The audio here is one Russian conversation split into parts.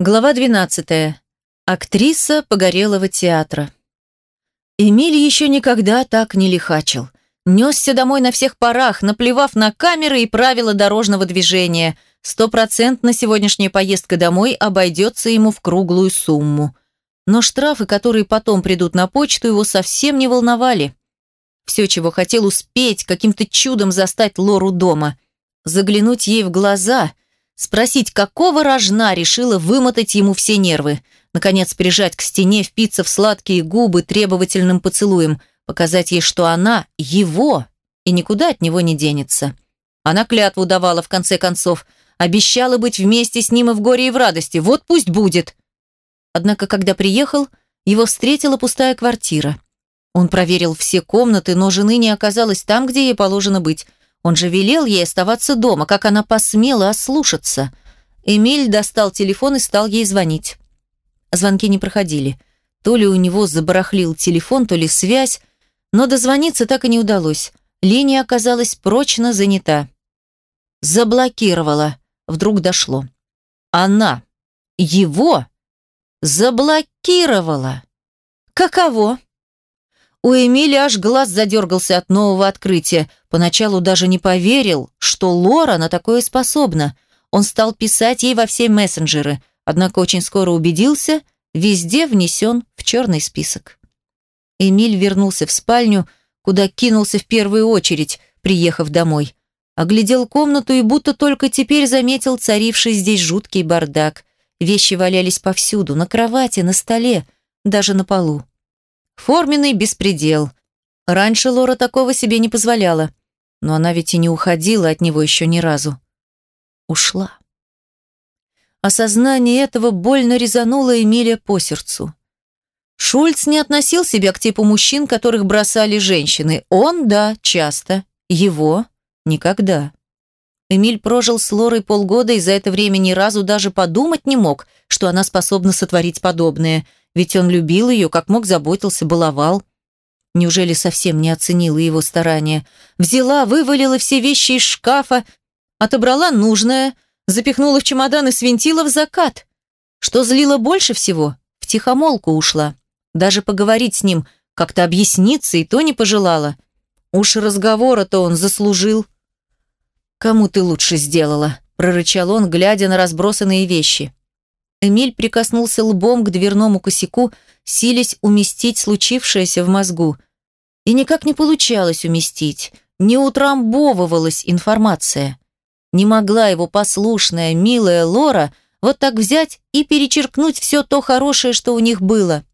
Глава 12. Актриса погорелого театра. Эмиль еще никогда так не лихачил. Несся домой на всех парах, наплевав на камеры и правила дорожного движения. Стопроцентно сегодняшняя поездка домой обойдется ему в круглую сумму. Но штрафы, которые потом придут на почту, его совсем не волновали. Все, чего хотел успеть, каким-то чудом застать Лору дома. Заглянуть ей в глаза – Спросить, какого рожна решила вымотать ему все нервы. Наконец прижать к стене, впиться в сладкие губы требовательным поцелуем, показать ей, что она его и никуда от него не денется. Она клятву давала в конце концов, обещала быть вместе с ним и в горе, и в радости. Вот пусть будет. Однако, когда приехал, его встретила пустая квартира. Он проверил все комнаты, но жены не оказалось там, где ей положено быть. Он же велел ей оставаться дома, как она посмела ослушаться. Эмиль достал телефон и стал ей звонить. Звонки не проходили. То ли у него забарахлил телефон, то ли связь, но дозвониться так и не удалось. Линия оказалась прочно занята. Заблокировала. Вдруг дошло. Она его заблокировала. Каково? У Эмиля аж глаз задергался от нового открытия. Поначалу даже не поверил, что Лора на такое способна. Он стал писать ей во все мессенджеры, однако очень скоро убедился, везде внесен в черный список. Эмиль вернулся в спальню, куда кинулся в первую очередь, приехав домой. Оглядел комнату и будто только теперь заметил царивший здесь жуткий бардак. Вещи валялись повсюду, на кровати, на столе, даже на полу. Форменный беспредел. Раньше Лора такого себе не позволяла. Но она ведь и не уходила от него еще ни разу. Ушла. Осознание этого больно резануло Эмилия по сердцу. Шульц не относил себя к типу мужчин, которых бросали женщины. Он, да, часто. Его – никогда. Эмиль прожил с Лорой полгода и за это время ни разу даже подумать не мог, что она способна сотворить подобное – ведь он любил ее, как мог заботился, баловал. Неужели совсем не оценила его старания? Взяла, вывалила все вещи из шкафа, отобрала нужное, запихнула в чемодан и свинтила в закат. Что злило больше всего? В тихомолку ушла. Даже поговорить с ним, как-то объясниться и то не пожелала. Уж разговора-то он заслужил. «Кому ты лучше сделала?» – прорычал он, глядя на разбросанные вещи. Эмиль прикоснулся лбом к дверному косяку, силясь уместить случившееся в мозгу. И никак не получалось уместить, не утрамбовывалась информация. Не могла его послушная, милая Лора вот так взять и перечеркнуть все то хорошее, что у них было.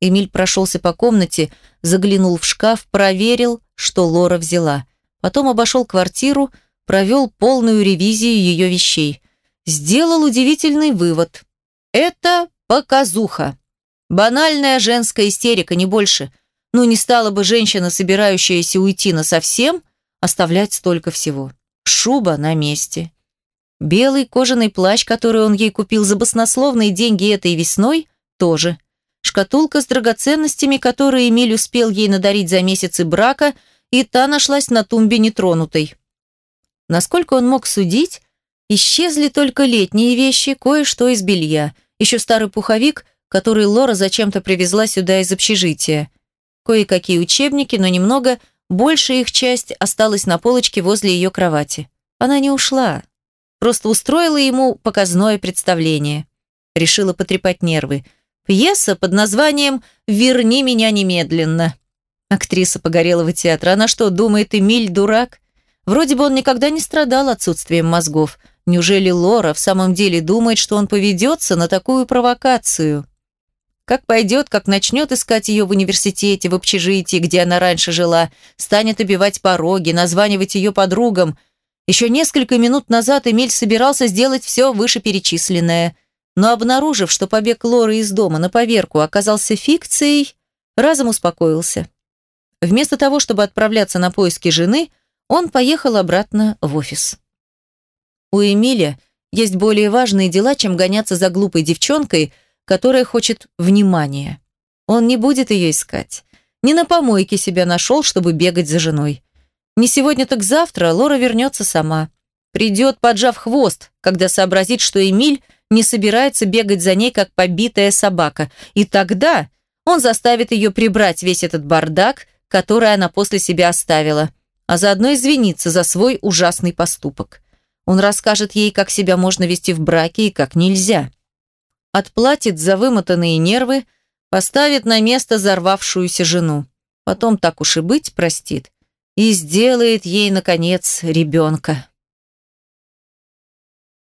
Эмиль прошелся по комнате, заглянул в шкаф, проверил, что Лора взяла. Потом обошел квартиру, провел полную ревизию ее вещей. Сделал удивительный вывод – это показуха. Банальная женская истерика, не больше. Ну, не стала бы женщина, собирающаяся уйти на совсем, оставлять столько всего. Шуба на месте. Белый кожаный плащ, который он ей купил за баснословные деньги этой весной, тоже. Шкатулка с драгоценностями, которые Эмиль успел ей надарить за месяцы брака, и та нашлась на тумбе нетронутой. Насколько он мог судить, Исчезли только летние вещи, кое-что из белья, еще старый пуховик, который Лора зачем-то привезла сюда из общежития. Кое-какие учебники, но немного, большая их часть осталась на полочке возле ее кровати. Она не ушла, просто устроила ему показное представление. Решила потрепать нервы. Пьеса под названием «Верни меня немедленно». Актриса погорелого театра. Она что, думает, Эмиль дурак? Вроде бы он никогда не страдал отсутствием мозгов – Неужели Лора в самом деле думает, что он поведется на такую провокацию? Как пойдет, как начнет искать ее в университете, в общежитии, где она раньше жила, станет обивать пороги, названивать ее подругам. Еще несколько минут назад Эмиль собирался сделать все вышеперечисленное, но обнаружив, что побег Лоры из дома на поверку оказался фикцией, разом успокоился. Вместо того, чтобы отправляться на поиски жены, он поехал обратно в офис. У Эмиля есть более важные дела, чем гоняться за глупой девчонкой, которая хочет внимания. Он не будет ее искать. Не на помойке себя нашел, чтобы бегать за женой. Не сегодня, так завтра Лора вернется сама. Придет, поджав хвост, когда сообразит, что Эмиль не собирается бегать за ней, как побитая собака. И тогда он заставит ее прибрать весь этот бардак, который она после себя оставила, а заодно извиниться за свой ужасный поступок. Он расскажет ей, как себя можно вести в браке и как нельзя. Отплатит за вымотанные нервы, поставит на место взорвавшуюся жену. Потом так уж и быть простит. И сделает ей, наконец, ребенка.